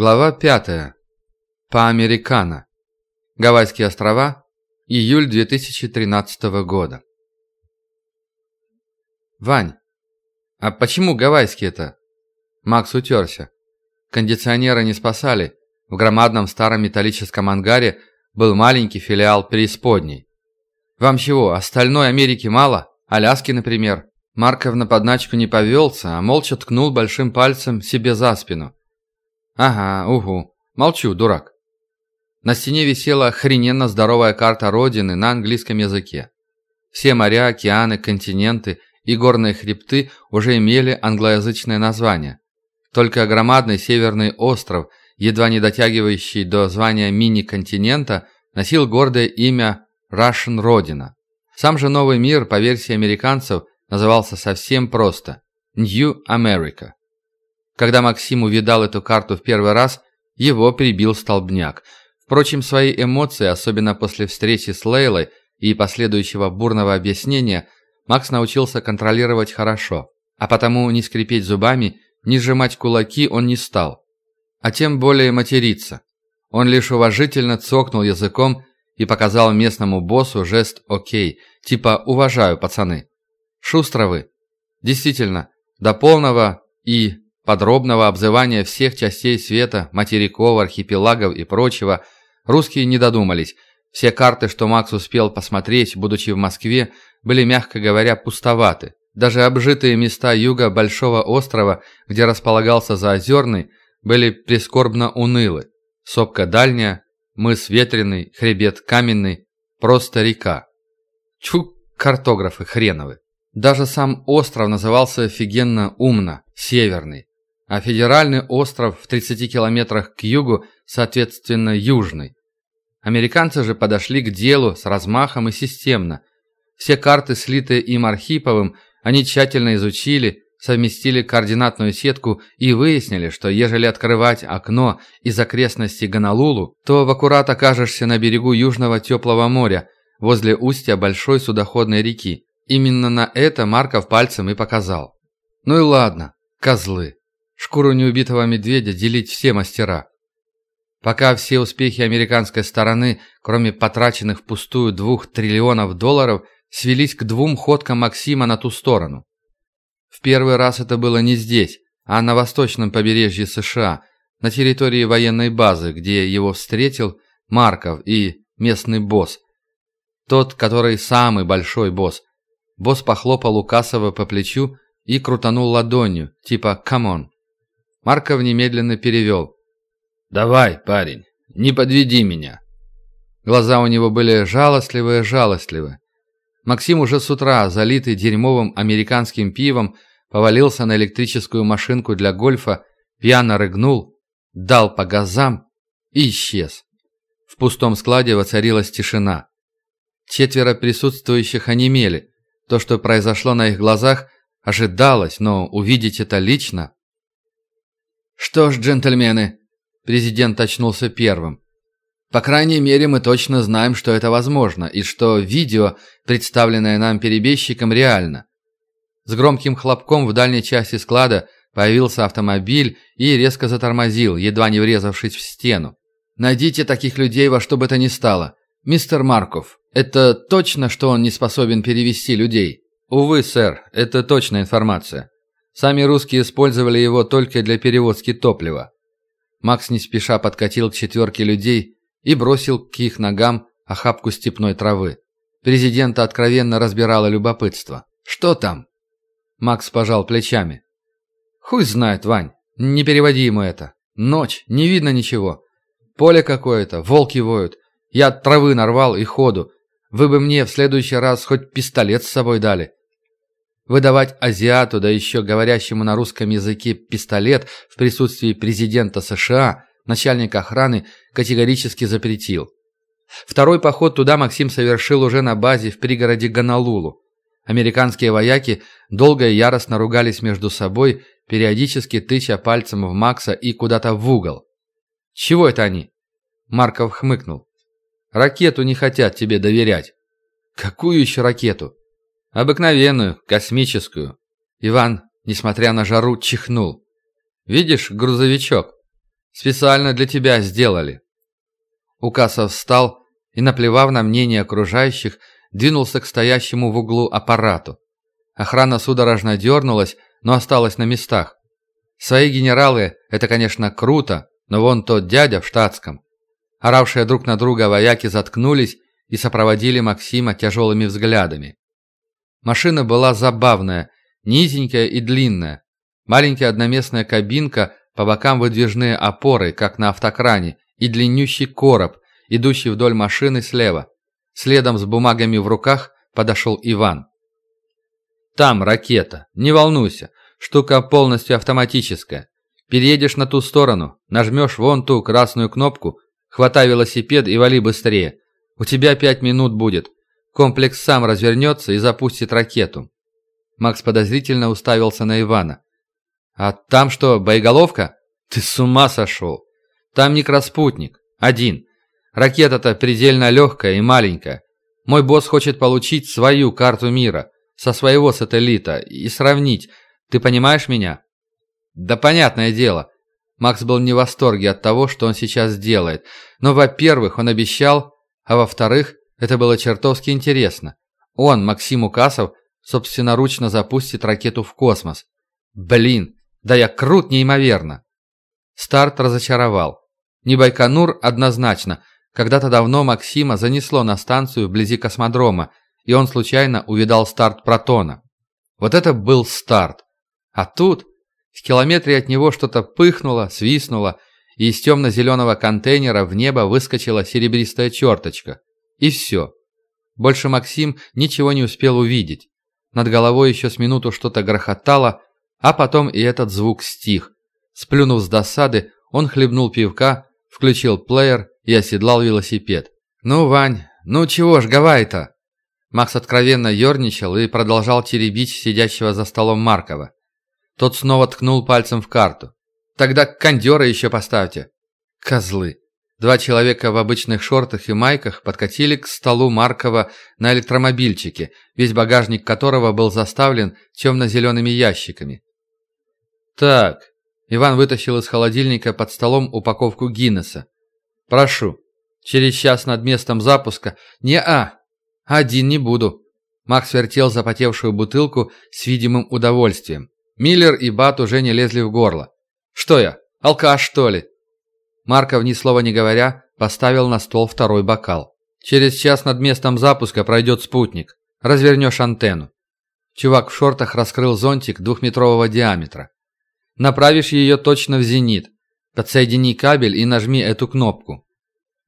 Глава 5. По-американо. Гавайские острова. Июль 2013 года. «Вань, а почему гавайские-то?» Макс утерся. Кондиционеры не спасали. В громадном старом металлическом ангаре был маленький филиал преисподней. «Вам чего, остальной Америки мало? Аляски, например?» Марков на подначку не повелся, а молча ткнул большим пальцем себе за спину. «Ага, угу. Молчу, дурак». На стене висела охрененно здоровая карта Родины на английском языке. Все моря, океаны, континенты и горные хребты уже имели англоязычное название. Только громадный северный остров, едва не дотягивающий до звания мини-континента, носил гордое имя Russian Родина. Сам же новый мир, по версии американцев, назывался совсем просто – New America. Когда Максим увидал эту карту в первый раз, его прибил столбняк. Впрочем, свои эмоции, особенно после встречи с Лейлой и последующего бурного объяснения, Макс научился контролировать хорошо. А потому не скрипеть зубами, не сжимать кулаки он не стал. А тем более материться. Он лишь уважительно цокнул языком и показал местному боссу жест «Окей», типа «Уважаю, пацаны». Шустро вы. Действительно, до полного и подробного обзывания всех частей света, материков, архипелагов и прочего, русские не додумались. Все карты, что Макс успел посмотреть, будучи в Москве, были, мягко говоря, пустоваты. Даже обжитые места юга Большого острова, где располагался Заозерный, были прискорбно унылы. Сопка дальняя, мыс ветреный, хребет каменный, просто река. Чу, картографы хреновы. Даже сам остров назывался офигенно умно – Северный а федеральный остров в 30 километрах к югу, соответственно, южный. Американцы же подошли к делу с размахом и системно. Все карты, слитые им Архиповым, они тщательно изучили, совместили координатную сетку и выяснили, что ежели открывать окно из окрестностей Гонолулу, то в аккурат окажешься на берегу Южного Теплого моря, возле устья большой судоходной реки. Именно на это Марков пальцем и показал. Ну и ладно, козлы. Шкуру неубитого медведя делить все мастера. Пока все успехи американской стороны, кроме потраченных впустую двух триллионов долларов, свелись к двум ходкам Максима на ту сторону. В первый раз это было не здесь, а на восточном побережье США, на территории военной базы, где его встретил Марков и местный босс. Тот, который самый большой босс. Босс похлопал Лукасова по плечу и крутанул ладонью, типа «come on». Марков немедленно перевел. «Давай, парень, не подведи меня». Глаза у него были жалостливые-жалостливые. Максим уже с утра, залитый дерьмовым американским пивом, повалился на электрическую машинку для гольфа, пьяно рыгнул, дал по газам и исчез. В пустом складе воцарилась тишина. Четверо присутствующих онемели. То, что произошло на их глазах, ожидалось, но увидеть это лично «Что ж, джентльмены», – президент очнулся первым. «По крайней мере, мы точно знаем, что это возможно, и что видео, представленное нам перебежчиком, реально». С громким хлопком в дальней части склада появился автомобиль и резко затормозил, едва не врезавшись в стену. «Найдите таких людей во что бы то ни стало. Мистер Марков, это точно, что он не способен перевести людей?» «Увы, сэр, это точная информация. Сами русские использовали его только для перевозки топлива. Макс не спеша подкатил к четверке людей и бросил к их ногам охапку степной травы. Президента откровенно разбирало любопытство. «Что там?» Макс пожал плечами. «Хуй знает, Вань. Не переводи ему это. Ночь, не видно ничего. Поле какое-то, волки воют. Я травы нарвал и ходу. Вы бы мне в следующий раз хоть пистолет с собой дали. Выдавать азиату, да еще говорящему на русском языке пистолет в присутствии президента США начальник охраны категорически запретил. Второй поход туда Максим совершил уже на базе в пригороде Гонолулу. Американские вояки долго и яростно ругались между собой, периодически тыча пальцем в Макса и куда-то в угол. «Чего это они?» Марков хмыкнул. «Ракету не хотят тебе доверять». «Какую еще ракету?» Обыкновенную, космическую. Иван, несмотря на жару, чихнул. Видишь грузовичок? Специально для тебя сделали». Укасов встал и, наплевав на мнение окружающих, двинулся к стоящему в углу аппарату. Охрана судорожно дернулась, но осталась на местах. Свои генералы – это, конечно, круто, но вон тот дядя в штатском. Оравшие друг на друга вояки заткнулись и сопроводили Максима тяжелыми взглядами. Машина была забавная, низенькая и длинная. Маленькая одноместная кабинка, по бокам выдвижные опоры, как на автокране, и длиннющий короб, идущий вдоль машины слева. Следом с бумагами в руках подошел Иван. «Там ракета, не волнуйся, штука полностью автоматическая. Переедешь на ту сторону, нажмешь вон ту красную кнопку, хватай велосипед и вали быстрее. У тебя пять минут будет. Комплекс сам развернется и запустит ракету». Макс подозрительно уставился на Ивана. «А там что, боеголовка? Ты с ума сошел! Там микроспутник. Один. Ракета-то предельно легкая и маленькая. Мой босс хочет получить свою карту мира со своего сателлита и сравнить. Ты понимаешь меня? Да понятное дело. Макс был не в восторге от того, что он сейчас делает. Но, во-первых, он обещал, а во-вторых, это было чертовски интересно. Он, Максим Укасов, собственноручно запустит ракету в космос. Блин, да я крут неимоверно. Старт разочаровал. Не Байконур однозначно. Когда-то давно Максима занесло на станцию вблизи космодрома, и он случайно увидал старт Протона. Вот это был старт. А тут в километре от него что-то пыхнуло, свистнуло, и из темно-зеленого контейнера в небо выскочила серебристая черточка. И все. Больше Максим ничего не успел увидеть. Над головой еще с минуту что-то грохотало, а потом и этот звук стих. Сплюнув с досады, он хлебнул пивка, включил плеер и оседлал велосипед. «Ну, Вань, ну чего ж Гавай-то?» Макс откровенно ерничал и продолжал теребить сидящего за столом Маркова. Тот снова ткнул пальцем в карту. «Тогда кондера еще поставьте». «Козлы». Два человека в обычных шортах и майках подкатили к столу Маркова на электромобильчике, весь багажник которого был заставлен темно-зелеными ящиками. «Так», — Иван вытащил из холодильника под столом упаковку Гиннесса. «Прошу, через час над местом запуска...» «Не-а, один не буду». Макс вертел запотевшую бутылку с видимым удовольствием. Миллер и Бат уже не лезли в горло. «Что я, алкаш, что ли?» Марков, ни слова не говоря, поставил на стол второй бокал. «Через час над местом запуска пройдет спутник. Развернешь антенну». Чувак в шортах раскрыл зонтик двухметрового диаметра. «Направишь ее точно в зенит. Подсоедини кабель и нажми эту кнопку».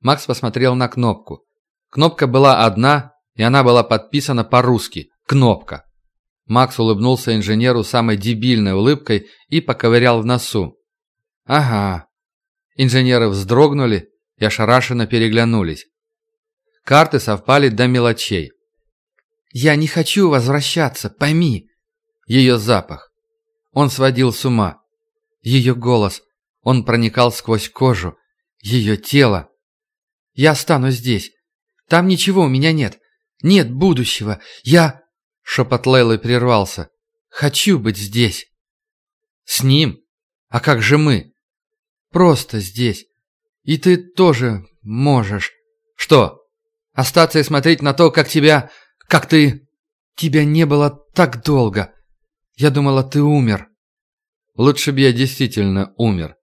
Макс посмотрел на кнопку. Кнопка была одна, и она была подписана по-русски «Кнопка». Макс улыбнулся инженеру самой дебильной улыбкой и поковырял в носу. «Ага, Инженеры вздрогнули и ошарашенно переглянулись. Карты совпали до мелочей. «Я не хочу возвращаться, пойми!» Ее запах. Он сводил с ума. Ее голос. Он проникал сквозь кожу. Ее тело. «Я останусь здесь. Там ничего у меня нет. Нет будущего. Я...» Шепот Лейлы прервался. «Хочу быть здесь». «С ним? А как же мы?» Просто здесь. И ты тоже можешь. Что? Остаться и смотреть на то, как тебя... Как ты... Тебя не было так долго. Я думала, ты умер. Лучше бы я действительно умер.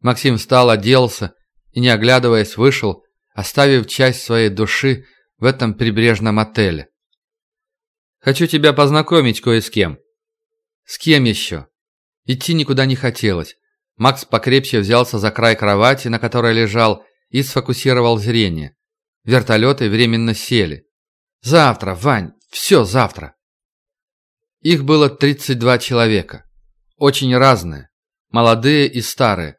Максим встал, оделся и, не оглядываясь, вышел, оставив часть своей души в этом прибрежном отеле. «Хочу тебя познакомить кое с кем». «С кем еще?» Идти никуда не хотелось. Макс покрепче взялся за край кровати, на которой лежал, и сфокусировал зрение. Вертолеты временно сели. «Завтра, Вань, все завтра!» Их было 32 человека. Очень разные. Молодые и старые.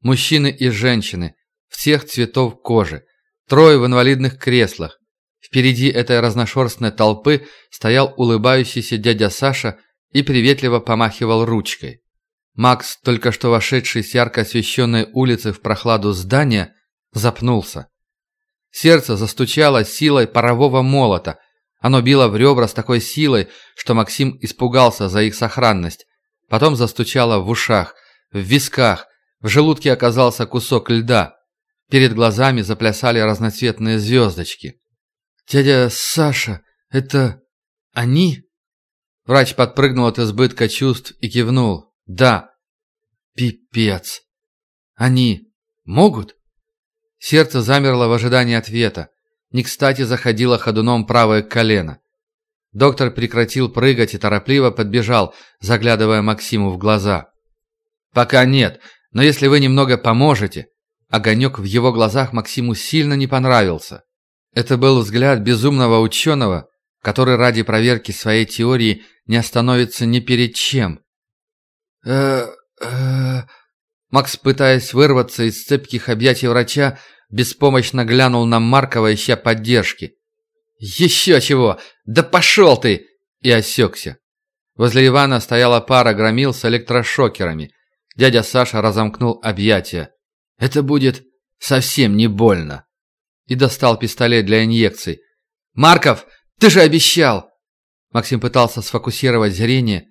Мужчины и женщины. Всех цветов кожи. Трое в инвалидных креслах. Впереди этой разношерстной толпы стоял улыбающийся дядя Саша и приветливо помахивал ручкой. Макс, только что вошедший с ярко освещенной улицы в прохладу здания, запнулся. Сердце застучало силой парового молота. Оно било в ребра с такой силой, что Максим испугался за их сохранность. Потом застучало в ушах, в висках, В желудке оказался кусок льда. Перед глазами заплясали разноцветные звездочки. «Дядя Саша, это они?» Врач подпрыгнул от избытка чувств и кивнул. «Да». «Пипец! Они могут?» Сердце замерло в ожидании ответа. Не кстати заходило ходуном правое колено. Доктор прекратил прыгать и торопливо подбежал, заглядывая Максиму в глаза. «Пока нет, но если вы немного поможете...» Огонек в его глазах Максиму сильно не понравился. Это был взгляд безумного ученого, который ради проверки своей теории не остановится ни перед чем. Э э Макс, пытаясь вырваться из цепких объятий врача, беспомощно глянул на Маркова, ища поддержки. «Еще чего! Да пошел ты!» И осекся. Возле Ивана стояла пара громил с электрошокерами. Дядя Саша разомкнул объятия. «Это будет совсем не больно!» И достал пистолет для инъекций. «Марков, ты же обещал!» Максим пытался сфокусировать зрение.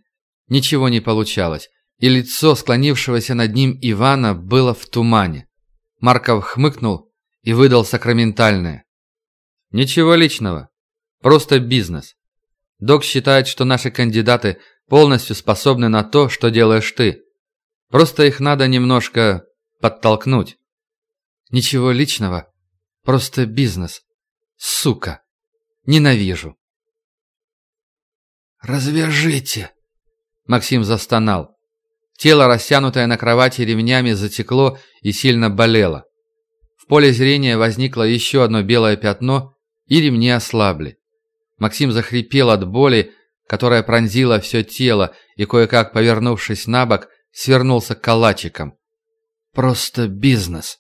Ничего не получалось, и лицо склонившегося над ним Ивана было в тумане. Марков хмыкнул и выдал сакраментальное. Ничего личного. Просто бизнес. Док считает, что наши кандидаты полностью способны на то, что делаешь ты. Просто их надо немножко подтолкнуть. Ничего личного. Просто бизнес. Сука. Ненавижу. «Развяжите!» Максим застонал. Тело, растянутое на кровати ремнями, затекло и сильно болело. В поле зрения возникло еще одно белое пятно, и ремни ослабли. Максим захрипел от боли, которая пронзила все тело, и кое-как, повернувшись на бок, свернулся калачиком. Просто бизнес.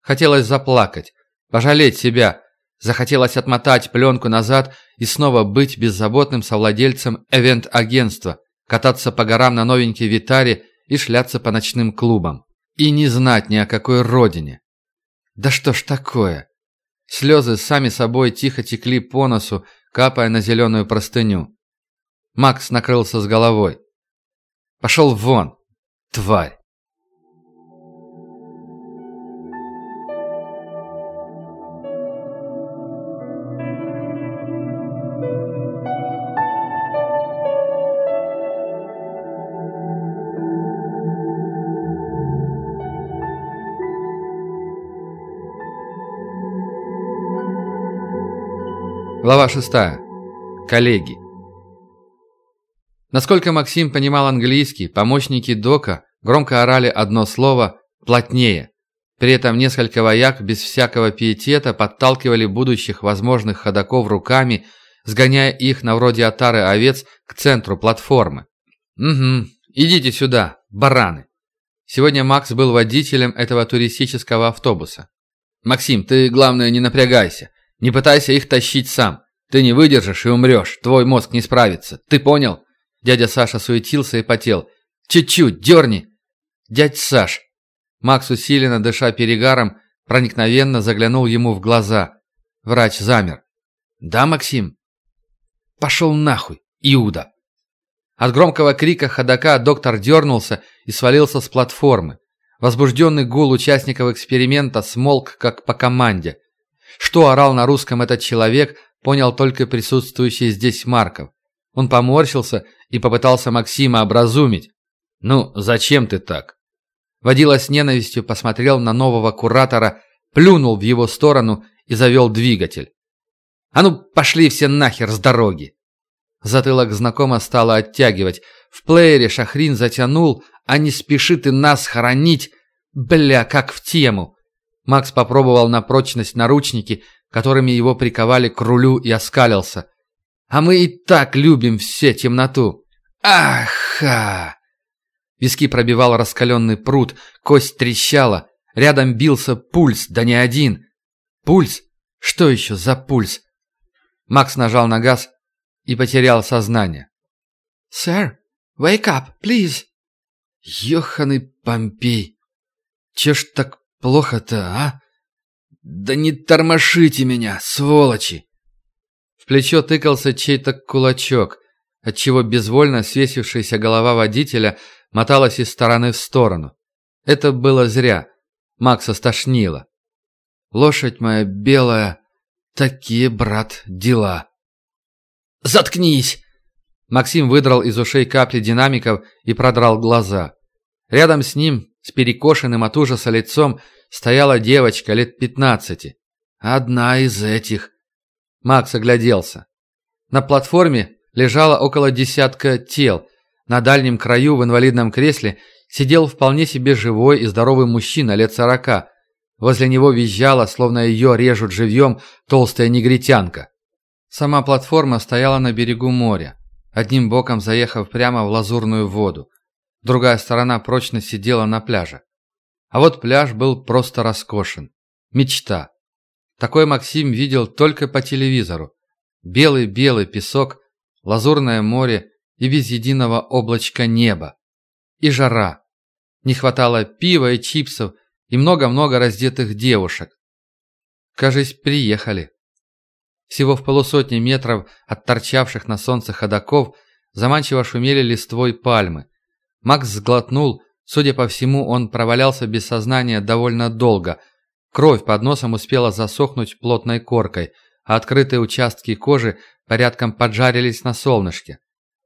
Хотелось заплакать, пожалеть себя. Захотелось отмотать пленку назад и снова быть беззаботным совладельцем эвент-агентства, кататься по горам на новенькой Витаре и шляться по ночным клубам. И не знать ни о какой родине. Да что ж такое? Слезы сами собой тихо текли по носу, капая на зеленую простыню. Макс накрылся с головой. «Пошел вон, тварь!» Глава 6. Коллеги. Насколько Максим понимал английский, помощники Дока громко орали одно слово «плотнее». При этом несколько вояк без всякого пиетета подталкивали будущих возможных ходаков руками, сгоняя их на вроде отары овец к центру платформы. «Угу, идите сюда, бараны». Сегодня Макс был водителем этого туристического автобуса. «Максим, ты, главное, не напрягайся. Не пытайся их тащить сам. Ты не выдержишь и умрешь. Твой мозг не справится. Ты понял?» Дядя Саша суетился и потел. «Чуть-чуть, дерни!» «Дядь Саш!» Макс, усиленно дыша перегаром, проникновенно заглянул ему в глаза. Врач замер. «Да, Максим?» «Пошел нахуй, Иуда!» От громкого крика ходока доктор дернулся и свалился с платформы. Возбужденный гул участников эксперимента смолк, как по команде. Что орал на русском этот человек, понял только присутствующий здесь Марков. Он поморщился и попытался Максима образумить. «Ну, зачем ты так?» Водила с ненавистью посмотрел на нового куратора, плюнул в его сторону и завел двигатель. «А ну, пошли все нахер с дороги!» Затылок знакомо стало оттягивать. В плеере Шахрин затянул, а не спешит и нас хоронить. Бля, как в тему. Макс попробовал на прочность наручники, которыми его приковали к рулю и оскалился. «А мы и так любим все темноту!» «Аха!» Виски пробивал раскаленный пруд, кость трещала, рядом бился пульс, да не один. «Пульс? Что еще за пульс?» Макс нажал на газ и потерял сознание. «Сэр, wake up, please!» «Ёханый Помпей! Че ж так Плохо-то, а? Да не тормошите меня, сволочи!» В плечо тыкался чей-то кулачок, отчего безвольно свесившаяся голова водителя моталась из стороны в сторону. Это было зря. Макса стошнило. «Лошадь моя белая, такие, брат, дела». «Заткнись!» Максим выдрал из ушей капли динамиков и продрал глаза. Рядом с ним, с перекошенным от ужаса лицом, стояла девочка лет пятнадцати. Одна из этих. Макс огляделся. На платформе лежало около десятка тел. На дальнем краю в инвалидном кресле сидел вполне себе живой и здоровый мужчина лет сорока. Возле него визжала, словно ее режут живьем, толстая негритянка. Сама платформа стояла на берегу моря, одним боком заехав прямо в лазурную воду. Другая сторона прочно сидела на пляже. А вот пляж был просто роскошен. Мечта. Такой Максим видел только по телевизору. Белый-белый песок, лазурное море и без единого облачка неба. И жара. Не хватало пива и чипсов, и много-много раздетых девушек. Кажись, приехали. Всего в полусотни метров от торчавших на солнце ходаков заманчиво шумели листвой пальмы. Макс сглотнул, судя по всему, он провалялся без сознания довольно долго. Кровь под носом успела засохнуть плотной коркой, а открытые участки кожи порядком поджарились на солнышке.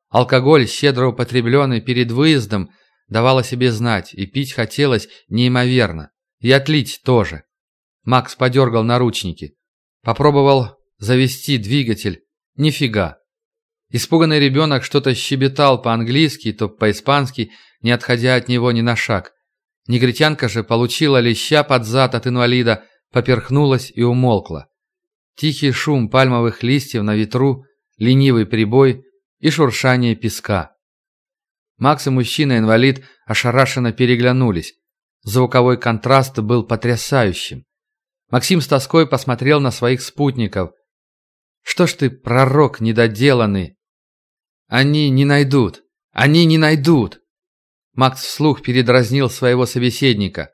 Алкоголь, щедро употребленный перед выездом, давал о себе знать, и пить хотелось неимоверно. И отлить тоже. Макс подергал наручники. Попробовал завести двигатель. Нифига. Испуганный ребенок что-то щебетал по-английски, то по-испански, не отходя от него ни на шаг. Негритянка же получила леща под зад от инвалида, поперхнулась и умолкла. Тихий шум пальмовых листьев на ветру, ленивый прибой и шуршание песка. Макс и мужчина-инвалид ошарашенно переглянулись. Звуковой контраст был потрясающим. Максим с тоской посмотрел на своих спутников – что ж ты, пророк недоделанный? Они не найдут. Они не найдут. Макс вслух передразнил своего собеседника.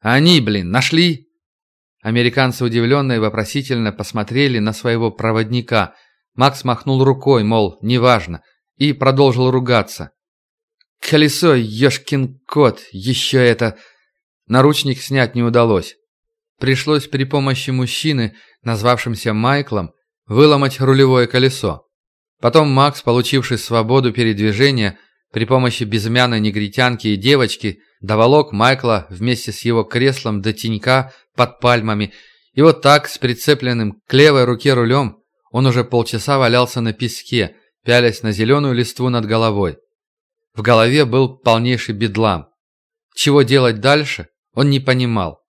Они, блин, нашли? Американцы удивленно и вопросительно посмотрели на своего проводника. Макс махнул рукой, мол, неважно, и продолжил ругаться. «Колесо, ешкин кот, еще это...» Наручник снять не удалось. Пришлось при помощи мужчины, назвавшимся Майклом, выломать рулевое колесо. Потом Макс, получивший свободу передвижения, при помощи безымянной негритянки и девочки, доволок Майкла вместе с его креслом до тенька под пальмами, и вот так, с прицепленным к левой руке рулем, он уже полчаса валялся на песке, пялясь на зеленую листву над головой. В голове был полнейший бедлам. Чего делать дальше, он не понимал.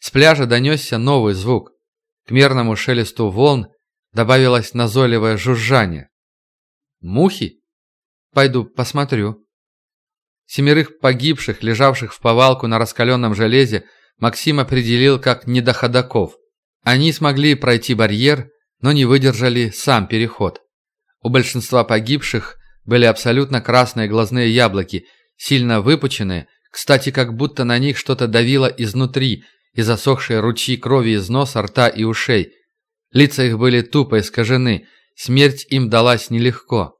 С пляжа донесся новый звук. К мерному шелесту волн добавилось назойливое жужжание. «Мухи? Пойду посмотрю». Семерых погибших, лежавших в повалку на раскаленном железе, Максим определил как недоходаков. Они смогли пройти барьер, но не выдержали сам переход. У большинства погибших были абсолютно красные глазные яблоки, сильно выпученные, кстати, как будто на них что-то давило изнутри, и засохшие ручьи крови из носа, рта и ушей, Лица их были тупо искажены, смерть им далась нелегко.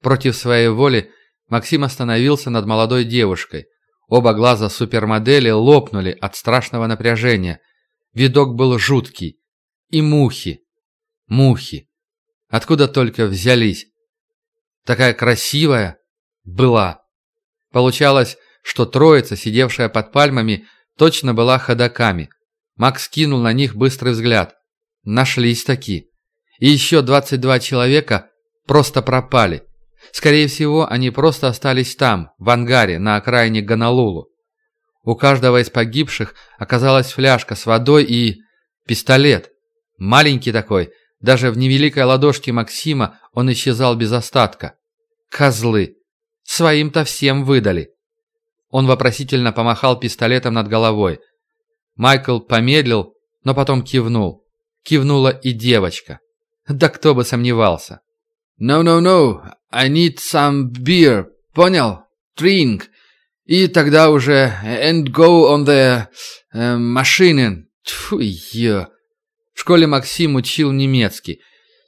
Против своей воли Максим остановился над молодой девушкой. Оба глаза супермодели лопнули от страшного напряжения. Видок был жуткий. И мухи. Мухи. Откуда только взялись. Такая красивая была. Получалось, что троица, сидевшая под пальмами, точно была ходаками. Макс кинул на них быстрый взгляд. Нашлись такие. И еще 22 человека просто пропали. Скорее всего, они просто остались там, в ангаре, на окраине Гонолулу. У каждого из погибших оказалась фляжка с водой и... пистолет. Маленький такой, даже в невеликой ладошке Максима он исчезал без остатка. Козлы. Своим-то всем выдали. Он вопросительно помахал пистолетом над головой. Майкл помедлил, но потом кивнул. Кивнула и девочка. Да кто бы сомневался. «No, no, no, I need some beer, понял? Drink. И тогда уже and go on the uh, machine. Тьфу, ё. В школе Максим учил немецкий.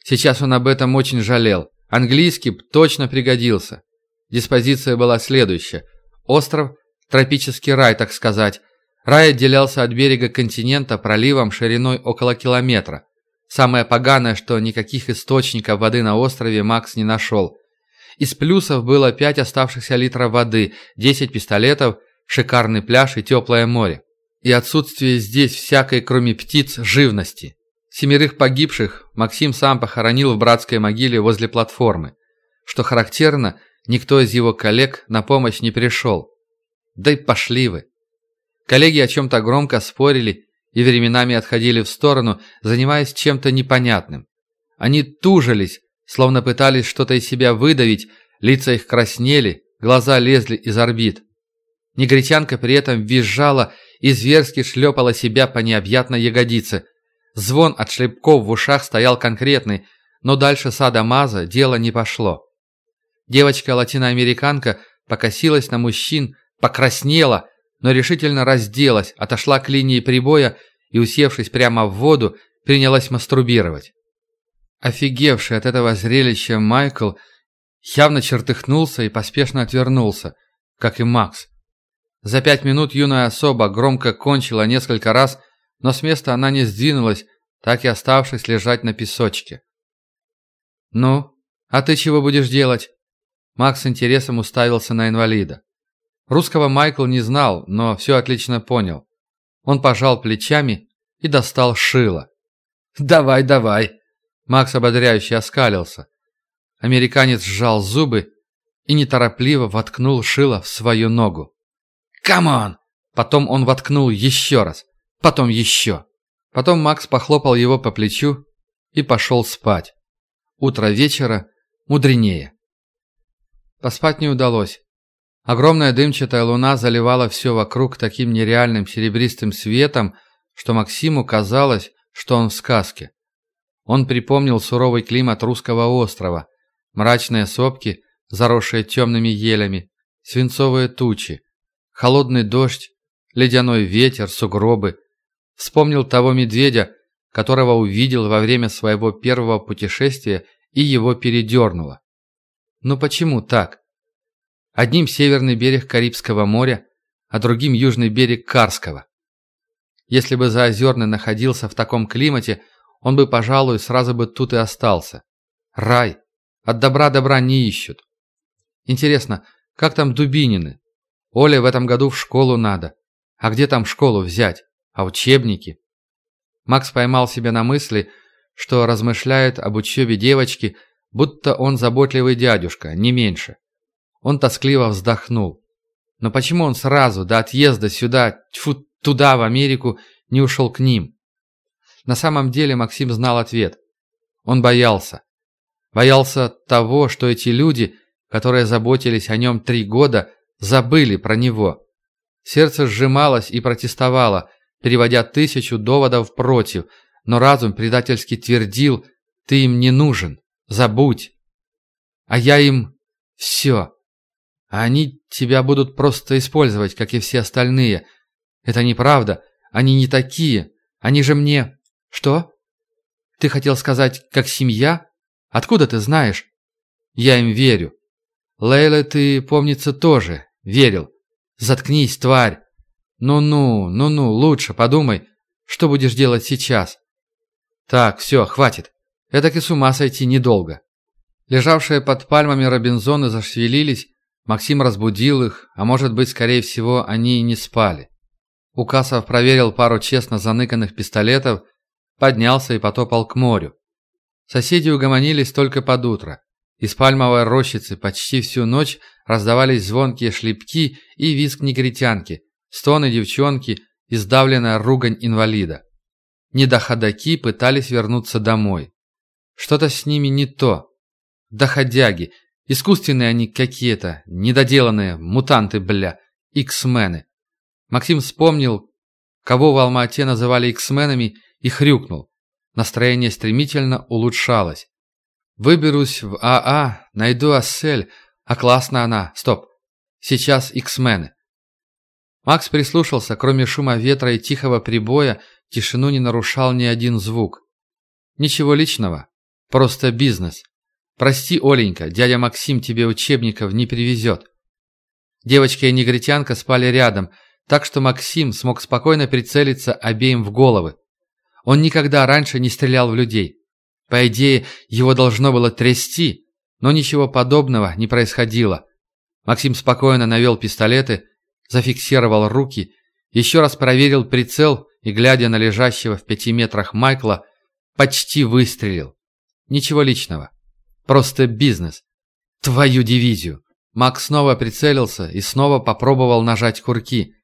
Сейчас он об этом очень жалел. Английский точно пригодился. Диспозиция была следующая. Остров, Тропический рай, так сказать. Рай отделялся от берега континента проливом шириной около километра. Самое поганое, что никаких источников воды на острове Макс не нашел. Из плюсов было 5 оставшихся литров воды, 10 пистолетов, шикарный пляж и теплое море. И отсутствие здесь всякой, кроме птиц, живности. Семерых погибших Максим сам похоронил в братской могиле возле платформы. Что характерно, никто из его коллег на помощь не пришел. Да и пошли вы. Коллеги о чем-то громко спорили и временами отходили в сторону, занимаясь чем-то непонятным. Они тужились, словно пытались что-то из себя выдавить, лица их краснели, глаза лезли из орбит. Негритянка при этом визжала и зверски шлепала себя по необъятной ягодице. Звон от шлепков в ушах стоял конкретный, но дальше сада Маза дело не пошло. Девочка-латиноамериканка покосилась на мужчин, покраснела, но решительно разделась, отошла к линии прибоя и, усевшись прямо в воду, принялась мастурбировать. Офигевший от этого зрелища Майкл явно чертыхнулся и поспешно отвернулся, как и Макс. За пять минут юная особа громко кончила несколько раз, но с места она не сдвинулась, так и оставшись лежать на песочке. «Ну, а ты чего будешь делать?» Макс с интересом уставился на инвалида. Русского Майкл не знал, но все отлично понял. Он пожал плечами и достал шило. «Давай, давай!» Макс ободряюще оскалился. Американец сжал зубы и неторопливо воткнул шило в свою ногу. «Come on!» Потом он воткнул еще раз. Потом еще. Потом Макс похлопал его по плечу и пошел спать. Утро вечера мудренее. Поспать не удалось. Огромная дымчатая луна заливала все вокруг таким нереальным серебристым светом, что Максиму казалось, что он в сказке. Он припомнил суровый климат русского острова, мрачные сопки, заросшие темными елями, свинцовые тучи, холодный дождь, ледяной ветер, сугробы. Вспомнил того медведя, которого увидел во время своего первого путешествия и его передернуло. Ну почему так? Одним северный берег Карибского моря, а другим южный берег Карского. Если бы Заозерный находился в таком климате, он бы, пожалуй, сразу бы тут и остался. Рай. От добра добра не ищут. Интересно, как там Дубинины? Оле в этом году в школу надо. А где там школу взять? А учебники? Макс поймал себя на мысли, что размышляет об учебе девочки, будто он заботливый дядюшка, не меньше. Он тоскливо вздохнул. Но почему он сразу, до отъезда сюда, тьфу, туда, в Америку, не ушел к ним? На самом деле Максим знал ответ. Он боялся. Боялся того, что эти люди, которые заботились о нем три года, забыли про него. Сердце сжималось и протестовало, переводя тысячу доводов против, но разум предательски твердил «ты им не нужен, забудь». А я им все. А они тебя будут просто использовать, как и все остальные. Это неправда. Они не такие. Они же мне... Что? Ты хотел сказать, как семья? Откуда ты знаешь? Я им верю. Лейла, ты, помнится, тоже верил. Заткнись, тварь. Ну-ну, ну-ну, лучше подумай, что будешь делать сейчас. Так, все, хватит. Это и с ума сойти недолго. Лежавшие под пальмами Робинзоны зашевелились, Максим разбудил их, а может быть, скорее всего, они и не спали. Укасов проверил пару честно заныканных пистолетов, поднялся и потопал к морю. Соседи угомонились только под утро. Из пальмовой рощицы почти всю ночь раздавались звонкие шлепки и визг негритянки, стоны девчонки и сдавленная ругань инвалида. Недоходаки пытались вернуться домой. Что-то с ними не то. Доходяги, Искусственные они какие-то, недоделанные, мутанты, бля, иксмены. Максим вспомнил, кого в Алма-Ате называли иксменами, и хрюкнул. Настроение стремительно улучшалось. Выберусь в АА, а, найду Ассель, а классно она, стоп, сейчас иксмены. Макс прислушался, кроме шума ветра и тихого прибоя, тишину не нарушал ни один звук. Ничего личного, просто бизнес. «Прости, Оленька, дядя Максим тебе учебников не привезет». Девочка и негритянка спали рядом, так что Максим смог спокойно прицелиться обеим в головы. Он никогда раньше не стрелял в людей. По идее, его должно было трясти, но ничего подобного не происходило. Максим спокойно навел пистолеты, зафиксировал руки, еще раз проверил прицел и, глядя на лежащего в пяти метрах Майкла, почти выстрелил. Ничего личного. Просто бизнес. Твою дивизию. Макс снова прицелился и снова попробовал нажать курки.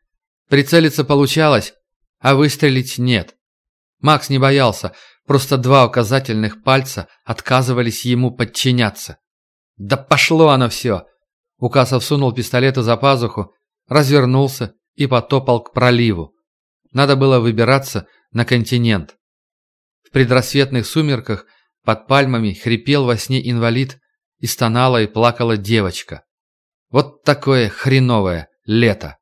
Прицелиться получалось, а выстрелить нет. Макс не боялся, просто два указательных пальца отказывались ему подчиняться. «Да пошло оно все!» Укасов сунул пистолеты за пазуху, развернулся и потопал к проливу. Надо было выбираться на континент. В предрассветных сумерках под пальмами хрипел во сне инвалид и стонала и плакала девочка. Вот такое хреновое лето.